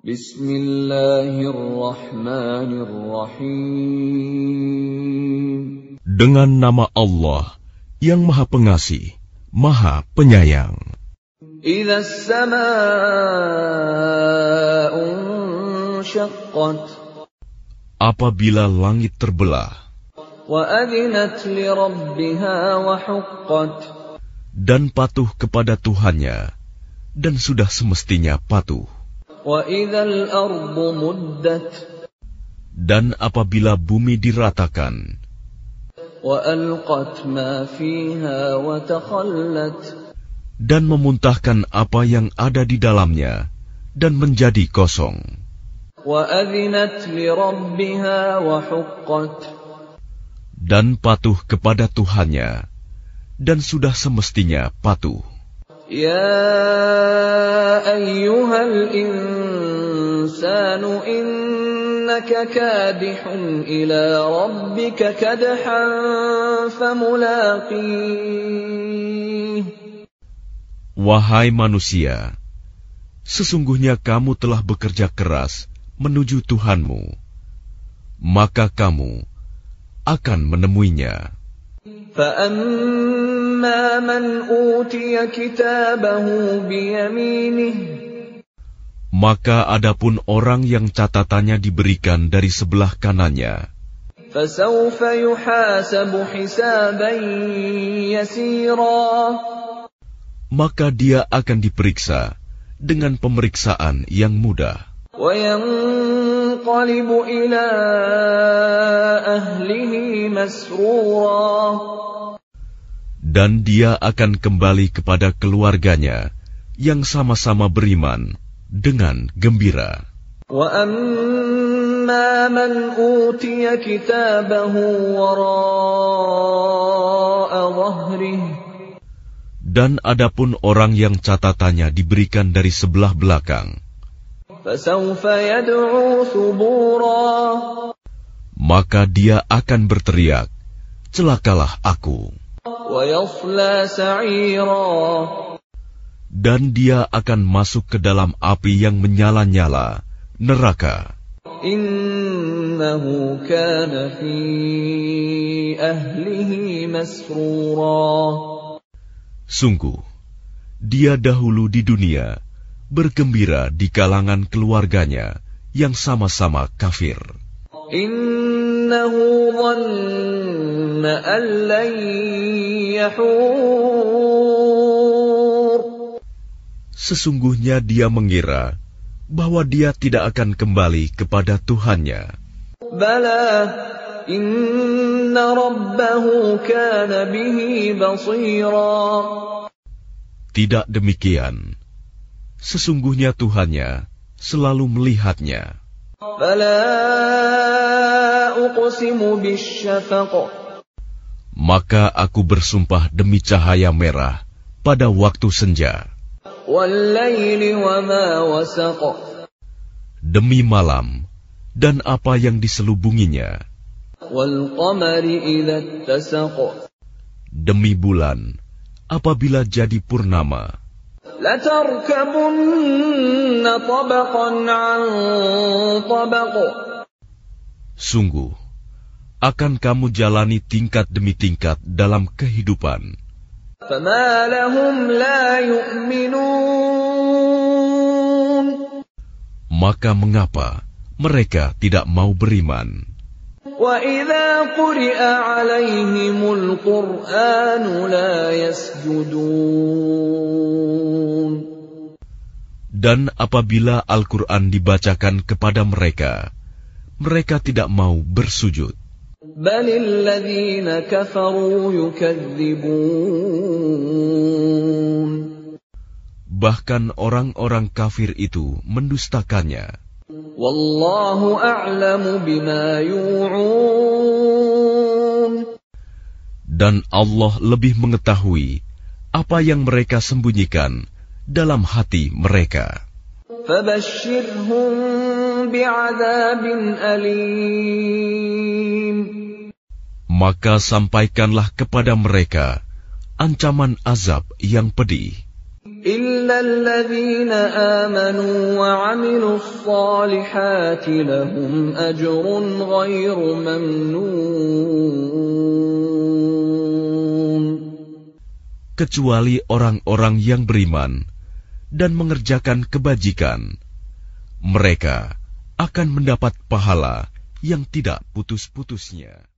Bismillahirrahmanirrahim. Dengan nama Allah yang Maha Pengasih, Maha Penyayang. Apabila langit terbelah dan patuh kepada Tuhannya, dan sudah semestinya patuh. Dan apabila bumi diratakan, dan memuntahkan apa yang ada di dalamnya, dan menjadi kosong. Dan patuh kepada Tuhannya, dan sudah semestinya patuh. يا أيها الإنسان إنك كادح إلى ربك كدحا فملاقيه Wahai manusia, sesungguhnya kamu telah bekerja keras menuju Tuhanmu, maka kamu akan menemuinya. فأما من أوتي كتابه بيمينه Maka adapun orang yang catatannya diberikan dari sebelah kanannya, فسوف يحاسب حسابا يسيرا maka dia akan diperiksa dengan pemeriksaan yang mudah, وينقلب إلى أهله مسرورا dan dia akan kembali kepada keluarganya yang sama-sama beriman dengan gembira. وأما من أوتي كتابه وراء ظهره Dan adapun orang yang catatannya diberikan dari sebelah belakang, فسوف يدعو ثبورا maka dia akan berteriak, celakalah aku. Dan dia akan masuk ke dalam api yang menyala-nyala, neraka. Sungguh, dia dahulu di dunia, bergembira di kalangan keluarganya yang sama-sama kafir. Sesungguhnya dia mengira bahwa dia tidak akan kembali kepada Tuhannya. Bala inna rabbahu kana bihi basira. Tidak demikian sesungguhnya Tuhannya selalu melihatnya. Maka aku bersumpah demi cahaya merah pada waktu senja. Demi malam dan apa yang diselubunginya. Demi bulan apabila jadi purnama. sungguh akan kamu jalani tingkat demi tingkat dalam kehidupan. فما لهم لا يؤمنون Maka mengapa mereka tidak mau beriman? وإذا قرئ عليهم القرآن لا يسجدون dan apabila Al-Quran dibacakan kepada mereka, mereka tidak mau bersujud. Bahkan orang-orang kafir itu mendustakannya. Dan Allah lebih mengetahui apa yang mereka sembunyikan dalam hati mereka. فبشرهم بعذاب أليم Maka sampaikanlah kepada mereka ancaman azab yang pedih. إلا الذين آمنوا وعملوا الصالحات لهم أجر غير ممنون kecuali orang-orang yang beriman dan mengerjakan kebajikan. Mereka akan mendapat pahala yang tidak putus-putusnya.